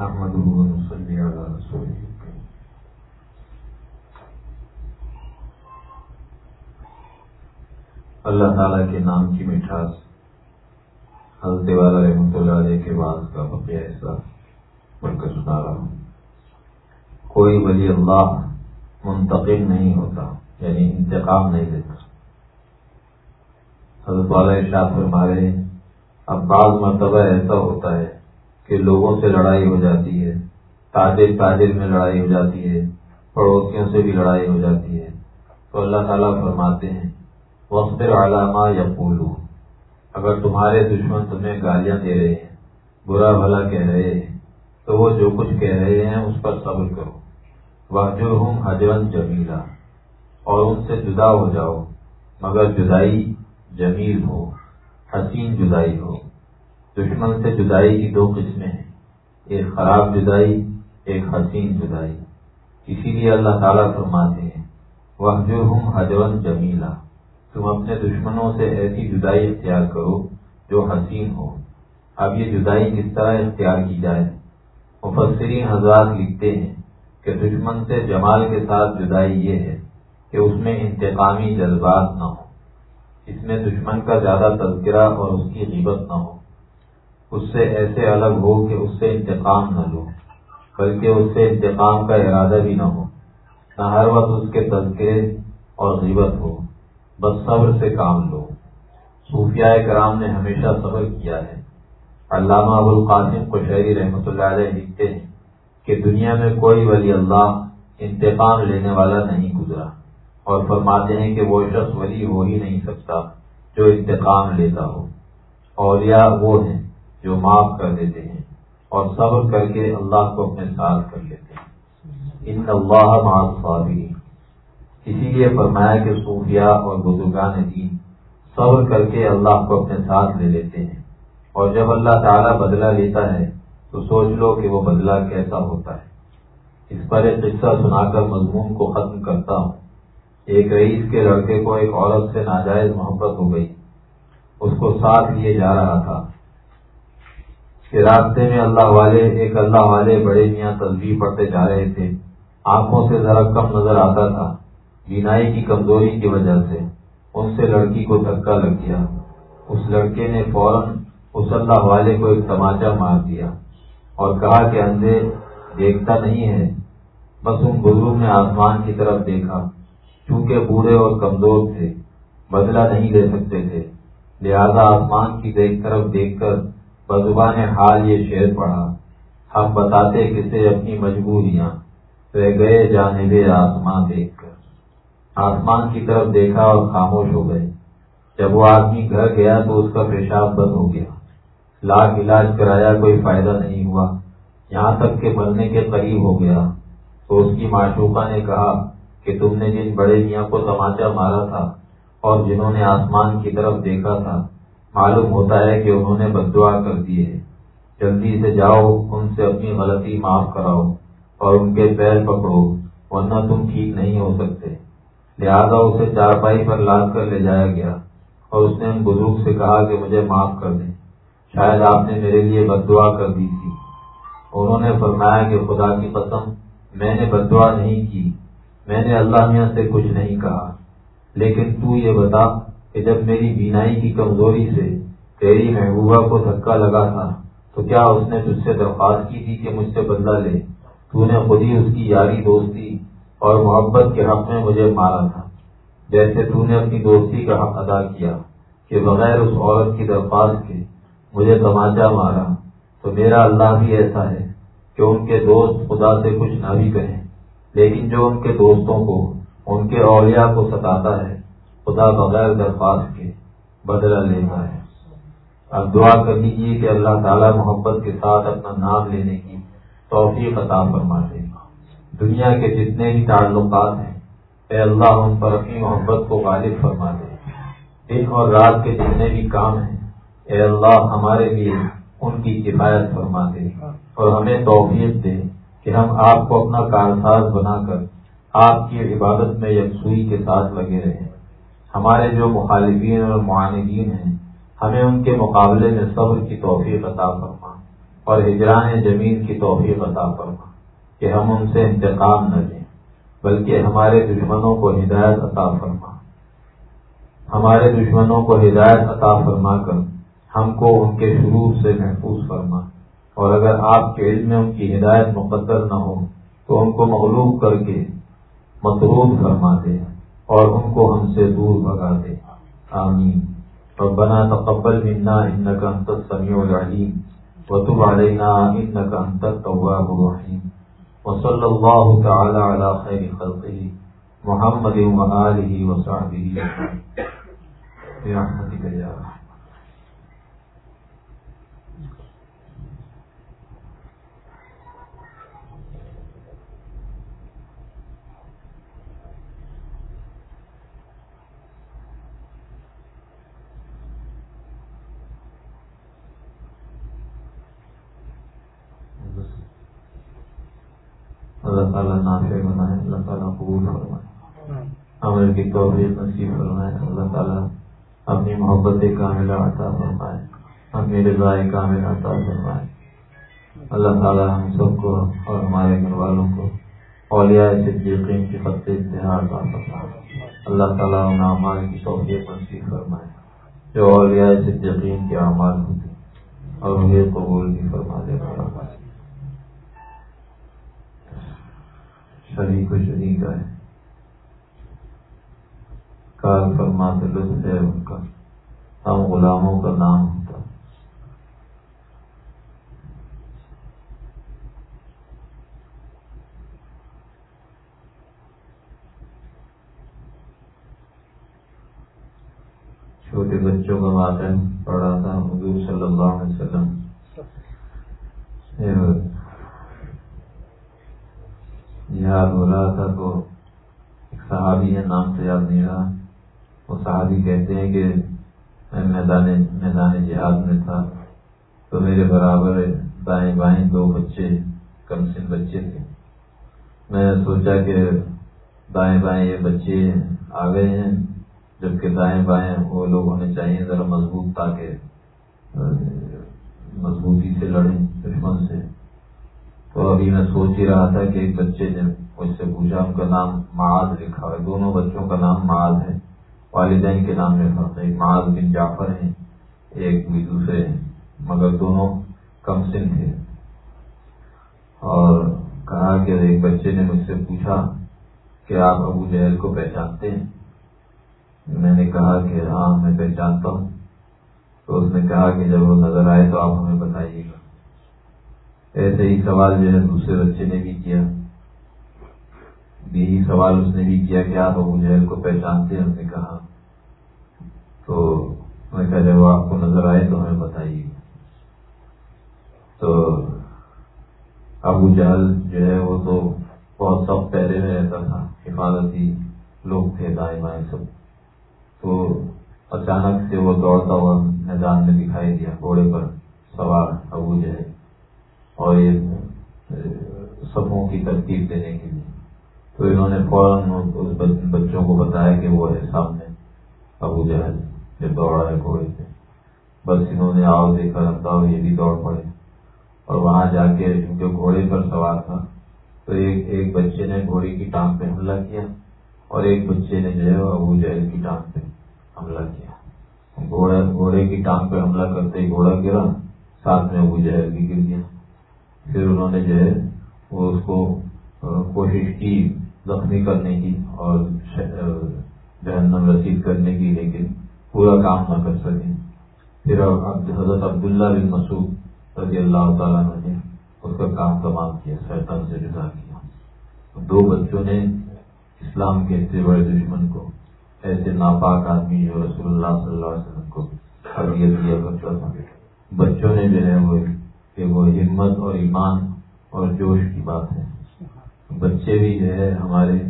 نحمده ونصلي على رسوله اللہ تعالیٰ کے نام کی مٹھاس حضرت والا رحمۃ اللہ علیہ کے بعد کا بقیہ حصہ پڑھ کر سنا رہا ہوں۔ کوئی ولی اللہ منتقل نہیں ہوتا یعنی انتقام نہیں دیتا۔ حضرت والا ارشاد فرما رہے ہیں، اب بعض مرتبہ ایسا ہوتا ہے کہ لوگوں سے لڑائی ہو جاتی ہے تاجر تاجر میں لڑائی ہو جاتی ہے، پڑوسیوں سے بھی لڑائی ہو جاتی ہے۔ تو اللہ تعالیٰ فرماتے ہیں وقت علامہ یا پولو اگر تمہارے دشمن تمہیں گالیاں دے رہے ہیں، برا بھلا کہہ رہے ہیں، تو وہ جو کچھ کہہ رہے ہیں اس پر صبر کرو۔ واجر ہوں حجرن جمیلا اور ان سے جدا ہو جاؤ، مگر جدائی جمیل ہو، حسین جدائی ہو۔ دشمن سے جدائی کی دو قسمیں ہیں۔ ایک خراب جدائی، ایک حسین جدائی۔ اسی لیے اللہ تعالیٰ فرماتے ہیں وہ جو ہوں حجون جمیلا تم اپنے دشمنوں سے ایسی جدائی اختیار کرو جو حسین ہو۔ اب یہ جدائی کس طرح اختیار کی جائے؟ مفسرین حضرات لکھتے ہیں کہ دشمن سے جمال کے ساتھ جدائی یہ ہے کہ اس میں انتقامی جذبات نہ ہو اس میں دشمن کا زیادہ تذکرہ اور اس کی غیبت نہ ہو۔ اس سے ایسے الگ ہو کہ اس سے انتقام نہ لو بلکہ اس سے انتقام کا ارادہ بھی نہ ہو۔ نہ ہر وقت اس کے تذکرے اور غیبت ہو، بس صبر سے کام لو۔ صوفیاء کرام نے ہمیشہ صبر کیا ہے۔ علامہ ابو القاسم کو شہری رحمۃ اللہ علیہ لکھتے ہیں کہ دنیا میں کوئی ولی اللہ انتقام لینے والا نہیں گزرا، اور فرماتے ہیں کہ وہ شخص ولی ہو ہی نہیں سکتا جو انتقام لیتا ہو۔ اور یا وہ ہیں جو معاف کر دیتے ہیں اور صبر کر کے اللہ کو اپنے ساتھ کر لیتے ہیں۔ ان اللہ معافی اسی لیے فرمایا کہ صوفیہ اور بزرگان دین صبر کر کے اللہ کو اپنے ساتھ لے لیتے ہیں۔ اور جب اللہ تعالیٰ بدلہ لیتا ہے تو سوچ لو کہ وہ بدلہ کیسا ہوتا ہے۔ اس پر ایک قصہ سنا کر مضمون کو ختم کرتا ہوں۔ ایک رئیس کے لڑکے کو ایک عورت سے ناجائز محبت ہو گئی۔ اس کو ساتھ لیے جا رہا تھا۔ کہ راستے میں اللہ والے، ایک اللہ والے بڑے میاں تصویر پڑھتے جا رہے تھے۔ آنکھوں سے ذرا کم نظر آتا تھا، بینائی کی کمزوری کی وجہ سے۔ ان سے لڑکی کو دھکا لگ گیا۔ اس لڑکے نے فوراً اس اللہ والے کو ایک تماچا مار دیا اور کہا کہ اندھے، دیکھتا نہیں ہے۔ بس ان بزرگ نے آسمان کی طرف دیکھا۔ چونکہ بوڑھے اور کمزور تھے، بدلہ نہیں لے سکتے تھے۔ لہذا آسمان کی دیکھ طرف دیکھ کر بزبان حال یہ شعر پڑھا۔ ہم بتاتے کسے اپنی مجبوریاں۔ رہ گئے جانے آسمان دیکھ کر۔ آسمان کی طرف دیکھا اور خاموش ہو گئے۔ جب وہ آدمی گھر گیا تو اس کا پیشاب بند ہو گیا۔ لاکھ علاج کرایا، کوئی فائدہ نہیں ہوا۔ یہاں تک کہ بننے کے قریب ہو گیا۔ تو اس کی معشوقہ نے کہا کہ تم نے جن بڑے میاں کو تماچا مارا تھا اور جنہوں نے آسمان کی طرف دیکھا تھا معلوم ہوتا ہے کہ انہوں نے بدعا کر دی ہے۔ جلدی سے جاؤ، ان سے اپنی غلطی معاف کراؤ اور ان کے پیر پکڑو، ورنہ تم ٹھیک نہیں ہو سکتے۔ لہذا اسے چارپائی پر لاد کر لے جایا گیا اور اس نے ان بزرگ سے کہا کہ مجھے معاف کر دیں۔ شاید آپ نے میرے لیے بد دعا کر دی تھی۔ انہوں نے فرمایا کہ خدا کی قسم، میں نے بد دعا نہیں کی۔ میں نے اللہ میاں سے کچھ نہیں کہا، لیکن تو یہ بتا جب میری بینائی کی کمزوری سے تیری محبوبہ کو دھکا لگا تھا، تو کیا اس نے تجھ سے درخواست کی تھی کہ مجھ سے بدلہ لے؟ تو نے خود ہی اس کی یاری دوستی اور محبت کے حق میں مجھے مارا تھا۔ جیسے تو نے اپنی دوستی کا حق ادا کیا کہ بغیر اس عورت کی درخواست کے مجھے تماچا مارا، تو میرا اللہ بھی ایسا ہے کہ ان کے دوست خدا سے کچھ نہ بھی کہیں، لیکن جو ان کے دوستوں کو، ان کے اولیاء کو ستاتا ہے خدا بغیر درخواست کے بدلہ لیتا ہے اب دعا کر لیجیے کہ اللہ تعالیٰ محبت کے ساتھ اپنا نام لینے کی توفیق عطا فرما دے دنیا کے جتنے بھی تعلقات ہیں، اے اللہ ان پر اپنی محبت کو غالب فرما دے دن اور رات کے جتنے بھی کام ہیں، اے اللہ ہمارے لیے ان کی کفایت فرما دے اور ہمیں توفیق دے کہ ہم آپ کو اپنا کارساز بنا کر آپ کی عبادت میں یکسوئی کے ساتھ لگے رہیں۔ ہمارے جو مخالفین اور معاندین ہیں، ہمیں ان کے مقابلے میں صبر کی توفیق عطا فرما اور ہجران جمیل کی توفیق عطا فرما کہ ہم ان سے انتقام نہ لیں، بلکہ ہمارے دشمنوں کو ہدایت عطا فرما۔ ہمارے دشمنوں کو ہدایت عطا فرما کر ہم کو ان کے شروع سے محفوظ فرما۔ اور اگر آپ کے علم میں ان کی ہدایت مقدر نہ ہو، تو ان کو مغلوب کر کے مطلوب فرما دے۔ اور ان کو ہم سے دور بھگا دے آمین۔ ربنا تقبل منا انك انت السميع العليم وتب علينا انك انت التواب الرحيم وصلى الله تعالى على خير خلقه محمد وآله وصحبه برحمتك يا رحمن اللہ تعالیٰ نافع بنائے اللہ تعالیٰ قبول فرمائے۔ عمل کی توفیق نصیب فرمائے اللہ تعالیٰ اپنی محبت کاملہ عطا فرمائے اپنی رضاء کامل عطا فرمائے۔ اللہ تعالیٰ ہم سب کو اور ہمارے گھر والوں کو اولیاء صدیقین کی خط اتحاد عطا فرمائے۔ اللہ تعالیٰ ان اعمال کی توفیق نصیب فرمائے جو اولیاء صدیقین کے اعمال ہوتے اور انہیں قبول بھی فرما دے۔ فرمائے شریک و شریک ہے۔ کال فرماتے لطف ہے ان کا۔ ہم غلاموں کا نام ہوتا۔ چھوٹے بچوں کا واقعہ پڑھا تھا حضور صلی اللہ علیہ وسلم۔ جہاد ہو رہا تھا تو ایک صحابی ہے، نام سے یاد نہیں رہا۔ وہ صحابی کہتے ہیں کہ میں میدان میدان جہاد میں تھا۔ تو میرے برابر دائیں بائیں دو بچے، کم سن بچے تھے۔ میں سوچا کہ دائیں بائیں یہ بچے آ گئے ہیں، جبکہ دائیں بائیں وہ لوگ ہونے چاہیے، ذرا مضبوط تاکہ مضبوطی سے لڑیں دشمن سے۔ تو ابھی میں سوچ ہی رہا تھا کہ ایک بچے نے مجھ سے پوچھا، ان کا نام معاذ لکھا ہے۔ دونوں بچوں کا نام معاذ ہے۔ والدین کے نام میں فرق ہے معاذ بن جعفر ہیں، ایک بھی دوسرے ہیں۔ مگر دونوں کم سن تھے۔ اور کہا کہ ایک بچے نے مجھ سے پوچھا کہ آپ ابو جہل کو پہچانتے ہیں؟ میں نے کہا کہ ہاں میں پہچانتا ہوں۔ تو اس نے کہا کہ جب وہ نظر آئے تو آپ ہمیں بتائیے گا۔ ایسے ہی سوال جو ہے دوسرے بچے نے بھی کیا۔ یہی سوال اس نے بھی کیا کہ آپ ابو جہل کو پہچانتے ہم نے کہا۔ تو میں کہا، جب آپ کو نظر آئے تو ہمیں بتائیے۔ تو ابو جہل جو ہے وہ تو بہت سب پہلے میں رہتا تھا، حفاظتی لوگ تھے دائیں بائیں سب۔ تو اچانک سے وہ دوڑتا ہوا میدان میں دکھائی دیا، گھوڑے پر سوار ابو جہل۔ اور یہ سبوں کی ترتیب دینے کے لیے۔ تو انہوں نے فوراً اس بچوں کو بتایا کہ وہ ہے سامنے ابو جہل، جو دوڑا ہے گھوڑے سے بس انہوں نے آؤ دیکھا رکھتا ہو یہ بھی دوڑ پڑے۔ اور وہاں جا کے کیونکہ گھوڑے پر سوار تھا، تو ایک ایک بچے نے گھوڑے کی ٹانگ پہ حملہ کیا اور ایک بچے نے جو ہے ابو جہل کی ٹانگ پہ حملہ کیا۔ گھوڑا، گھوڑے کی ٹانگ پہ حملہ کرتے ہی گھوڑا گرا، ساتھ میں ابو جہل بھی گر گیا۔ پھر انہوں نے جو ہے وہ اس کو کوشش کی زخمی کرنے کی اور جہنم رسید کرنے کی، لیکن پورا کام نہ کر سکے۔ پھر حضرت عبداللہ بن مسعود رضی اللہ تعالیٰ نے اس کا کام تمام کیا، شیطان سے جدا کیا۔ دو بچوں نے اسلام کے اتنے بڑے دشمن کو، ایسے ناپاک آدمی جو رسول اللہ صلی اللہ علیہ وسلم کو حریت دیا کرتا تھا۔ بچوں نے جو ہے وہ کہ وہ ہمت اور ایمان اور جوش کی بات ہے۔ بچے بھی جو ہے ہمارے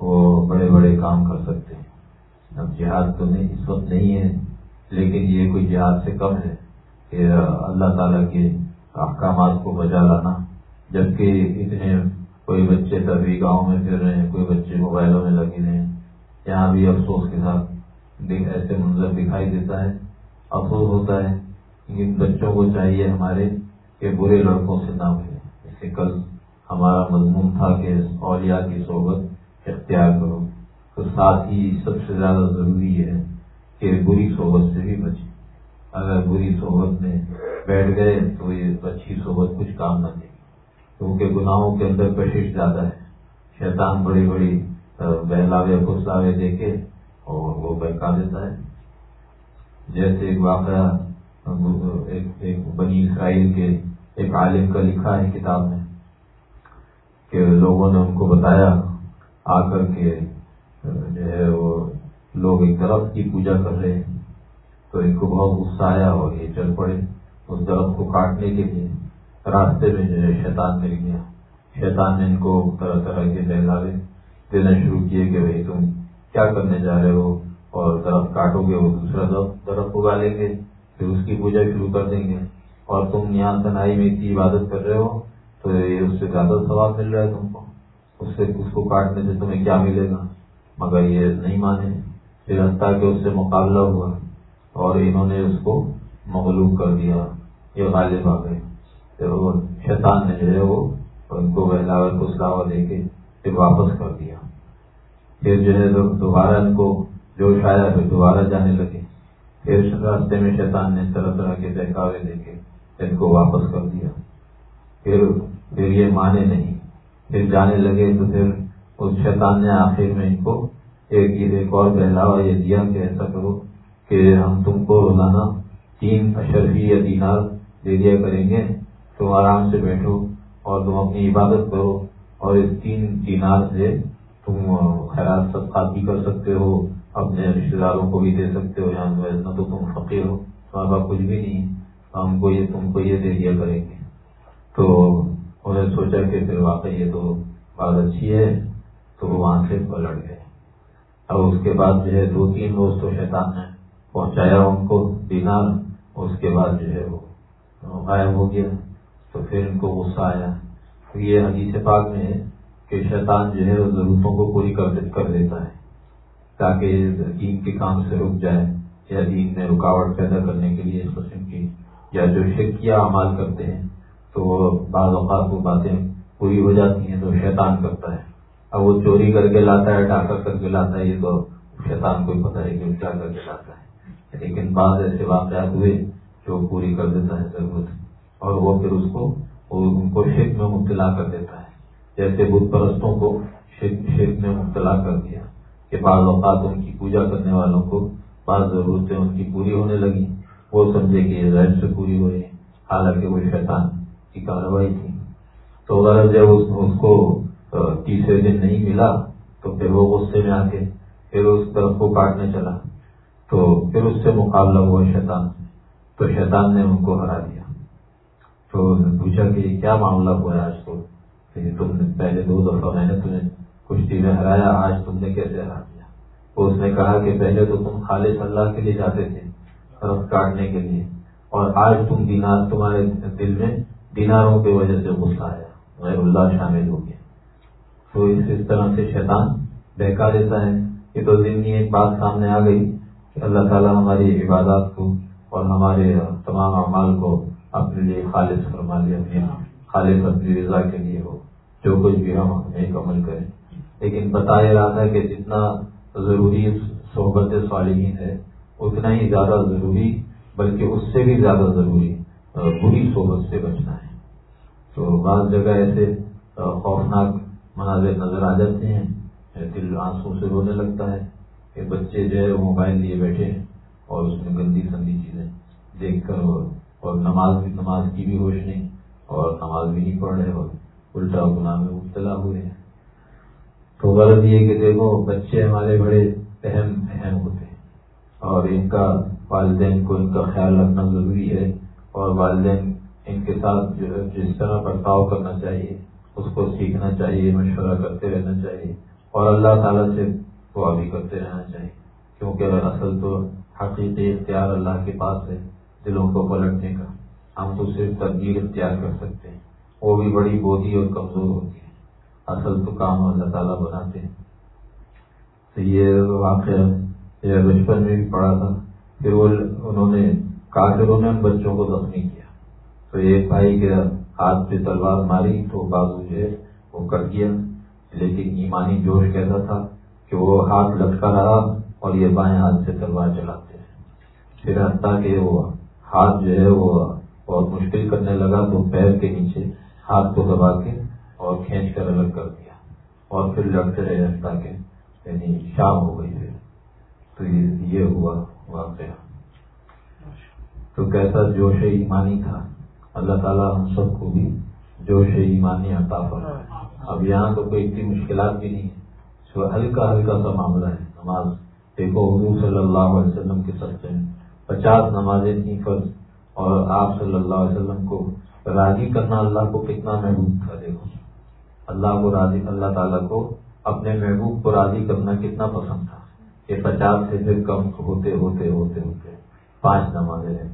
وہ بڑے بڑے کام کر سکتے ہیں۔ اب جہاد تو نہیں، اس وقت نہیں ہے، لیکن یہ کوئی جہاد سے کم ہے کہ اللہ تعالیٰ کے احکامات کو بجا لانا۔ جبکہ اتنے کوئی بچے تبھی گاؤں میں پھر رہے ہیں، کوئی بچے موبائلوں میں لگے رہے ہیں۔ یہاں بھی افسوس کے ساتھ ایسے منظر دکھائی دیتا ہے۔ افسوس ہوتا ہے لیکن بچوں کو چاہیے ہمارے کہ برے لڑکوں سے نہ ملے جیسے کل ہمارا مضمون تھا کہ اولیاء کی صحبت اختیار کرو۔ تو ساتھ ہی سب سے زیادہ ضروری ہے کہ بری صحبت سے بھی بچے اگر بری صحبت میں بیٹھ گئے تو یہ اچھی صحبت کچھ کام نہ دے۔ گی کیونکہ گناہوں کے اندر کشش زیادہ ہے۔ شیطان بڑی بڑی بہلاوے، پھسلاوے دے کے اور وہ بہکا دیتا ہے۔ جیسے ایک واقعہ ایک بنی اسرائیل کے ایک عالم کا لکھا ہے کتاب میں کہ لوگوں نے ان کو بتایا آ کر کے، جو ہے وہ لوگ ایک درخت کی پوجا کر رہے ہیں۔ تو ان کو بہت غصہ آیا اور یہ چل پڑے اس درخت کو کاٹنے کے لیے۔ راستے میں جو ہے شیطان مل گیا۔ شیطان نے ان کو طرح طرح کے بہلاوے دینا شروع کیے کہ بھائی تم کیا کرنے جا رہے ہو؟ اور درخت کاٹو گے، وہ دوسرا درخت اگا لیں گے، پھر اس کی پوجا شروع کر دیں گے۔ اور تم یہاں تنہائی میں اتنی عبادت کر رہے ہو، تو یہ اس سے زیادہ ثواب مل رہا ہے تم کو۔ اس سے اس کو کاٹنے سے تمہیں کیا ملے گا؟ مگر یہ نہیں مانے۔ پھر ہنتا کہ اس سے مقابلہ ہوا اور انہوں نے اس کو مغلوب کر دیا۔ یہ غالب آ گئے۔ شیطان نے جو ہے وہ ان کو بہلاور کو دے کے پھر واپس کر دیا۔ پھر جو ہے دوبارہ ان کو جوش آیا، پھر دوبارہ جانے لگے۔ پھر راستے میں شیطان نے طرح طرح کے بہکاوے دے کے ان کو واپس کر دیا۔ پھر پھر یہ مانے نہیں۔ پھر جانے لگے تو پھر اس شیطان نے آخر میں ان کو ایک ایک اور بہلاوا یہ دیا کہ ایسا کرو کہ ہم تم کو روزانہ تین اشرفی یا دینار دے دیا کریں گے۔ تم آرام سے بیٹھو اور تم اپنی عبادت کرو اور اس تین دینار سے تم خیرات صدقات بھی کر سکتے ہو، اپنے رشتے داروں کو بھی دے سکتے ہو۔ یہاں تو تم فقیر ہو۔ تمہارا کچھ بھی نہیں۔ ہم کو یہ تم کو یہ دے دیا کریں گے۔ تو انہوں نے سوچا کہ پھر واقعی یہ تو بات اچھی ہے، تو وہ وہاں سے پلٹ گئے۔ اور اس کے بعد جو ہے دو تین روز تو شیطان نے پہنچایا ان کو دینار اس کے بعد جو ہے وہ غائب ہو گیا۔ تو پھر ان کو غصہ آیا۔ یہ حدیث پاک میں ہے کہ شیطان جو ہے ضرورتوں کو پوری کر دیتا ہے، تاکہ دین کے کام سے رک جائے۔ یا دین میں رکاوٹ پیدا کرنے کے لیے اس قسم کی یا جو شکیہ اعمال کرتے ہیں، تو وہ بعض اوقات وہ باتیں پوری ہو جاتی ہیں تو شیطان کرتا ہے۔ اب وہ چوری کر کے لاتا ہے ڈاکہ کر کے لاتا ہے، یہ تو شیطان کو پتا ہے کہ وہ کیا کر کے لاتا ہے۔ لیکن بعض ایسے واقعات ہوئے جو پوری کر دیتا ہے ضرورت۔ اور وہ پھر اس کو ان کو شرک میں مبتلا کر دیتا ہے۔ جیسے بت پرستوں کو شرک میں مبتلا کر دیا کہ بعض اوقات ان کی پوجا کرنے والوں کو بعض ضرورتیں ان کی پوری ہونے لگی وہ سمجھے کہ یہ سے پوری ہو رہی حالانکہ وہ شیطان کی کاروائی تھی۔ تو غرض جب اس کو تیسرے دن نہیں ملا، تو پھر وہ غصے میں آ کے پھر اس طرف کو کاٹنے چلا۔ تو پھر اس سے مقابلہ ہوا شیطان سے۔ تو شیطان نے ان کو ہرا دیا۔ تو پوچھا کہ کیا معاملہ ہوا ہے آج تو؟ تم نے پہلے دو دفعہ میں نے تمہیں کشتی میں ہرایا، آج تم نے کیسے ہرا دیا؟ تو اس نے کہا کہ پہلے تو تم خالص اللہ کے لیے جاتے تھے کاٹنے کے لیے۔ اور آج تم دینار، تمہارے دل میں دیناروں کی وجہ سے غصہ آیا، غیر اللہ شامل ہو گیا۔ تو اس طرح سے شیطان بہکا دیتا ہے کہ تو دن ایک بات سامنے آ گئی کہ اللہ تعالیٰ ہماری عبادات کو اور ہمارے تمام اعمال کو اپنے لیے خالص فرما لے اپنے خالص اپنی رضا کے لیے ہو، جو کچھ بھی ہم ایک عمل کریں۔ لیکن بتا یہ رہا تھا کہ جتنا ضروری صحبت صالحین ہے اتنا ہی زیادہ ضروری، بلکہ اس سے بھی زیادہ ضروری بری صحبت سے بچنا ہے۔ تو بعض جگہ ایسے خوفناک مناظر نظر آ جاتے ہیں دل آنسو سے رونے لگتا ہے کہ بچے جو ہے موبائل لیے بیٹھے ہیں اور اس میں گندی سندی چیزیں دیکھ کر اور نماز بھی، نماز کی بھی ہوش نہیں اور نماز بھی نہیں پڑھ رہے اور الٹا گناہ میں مبتلا ہوئے ہیں۔ تو غلط یہ کہ دیکھو، بچے ہمارے بڑے اہم اہم ہوتے اور ان کا والدین کو ان کا خیال رکھنا ضروری ہے اور والدین ان کے ساتھ جو ہے جس طرح برتاؤ کرنا چاہیے، اس کو سیکھنا چاہیے، مشورہ کرتے رہنا چاہیے اور اللہ تعالیٰ سے دعا بھی کرتے رہنا چاہیے۔ کیونکہ اصل تو حقیقی اختیار اللہ کے پاس ہے، دلوں کو پلٹنے کا، ہم تو صرف تبدیل اختیار کر سکتے ہیں، وہ بھی بڑی بودھی اور کمزور ہوتی ہے۔ اصل تو کام اللہ تعالیٰ بناتے ہیں۔ تو یہ واقعہ یہ بچپن میں بھی پڑھا تھا۔ پھر وہ انہوں نے کافروں نے ان بچوں کو زخمی کیا۔ تو ایک بھائی کے ہاتھ پہ تلوار ماری تو بازو جو ہے وہ کٹ گیا۔ لیکن ایمانی جوش کہتا تھا کہ وہ ہاتھ لٹکا رہا اور یہ بائیں ہاتھ سے تلوار چلاتے ہیں۔ پھر حتیٰ کہ وہ ہاتھ جو ہے وہ بہت مشکل کرنے لگا تو پیر کے نیچے ہاتھ کو دبا کے اور کھینچ کر الگ کر دیا۔ اور پھر لڑتے رہے حتیٰ کہ یعنی شام ہو گئی۔ پھر تو یہ ہوا واقعہ۔ تو کیسا جوش ایمانی تھا؟ اللہ تعالیٰ ہم سب کو بھی جوش ایمانی عطا فرمائے۔ اب یہاں تو کوئی اتنی مشکلات بھی نہیں ہے۔ ہلکا ہلکا سا معاملہ ہے۔ نماز دیکھو حضور صلی اللہ علیہ وسلم کے سچے پچاس نمازیں تھیں فرض اور آپ صلی اللہ علیہ وسلم کو راضی کرنا اللہ کو کتنا محبوب تھا دیکھو۔ اللہ کو راضی اللہ تعالیٰ کو اپنے محبوب کو راضی کرنا کتنا پسند تھا۔ کہ پچاس سے پھر کم ہوتے ہوتے ہوتے ہوتے پانچ نمازیں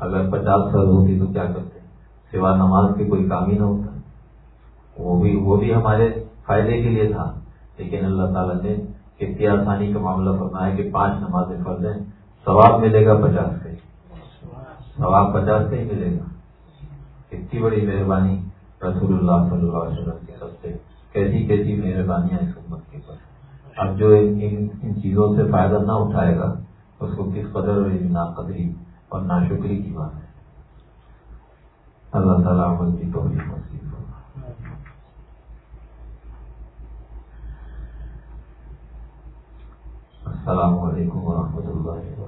اگر پچاس سال ہوتی تو کیا کرتے؟ سوا نماز کے کوئی کام ہی نہ ہوتا۔ وہ بھی وہ بھی ہمارے فائدے کے لیے تھا۔ لیکن اللہ تعالیٰ نے اتنی آسانی کا معاملہ فرمایا کہ پانچ نمازیں فرض ہیں۔ ثواب ملے گا پچاس کا ہی ثواب پچاس کا ہی ملے گا۔ اتنی بڑی مہربانی رسول اللہ صلی اللہ علیہ وسلم کے سب سے۔ کیسی کیسی مہربانیاں اس اب جو ان ان چیزوں سے فائدہ نہ اٹھائے گا، اس کو کس قدر نا قدری اور ناشکری کی بات ہے؟ اللہ تعالیٰ عمل کی توفیق نصیب السلام علیکم ورحمۃ اللہ وبرکاتہ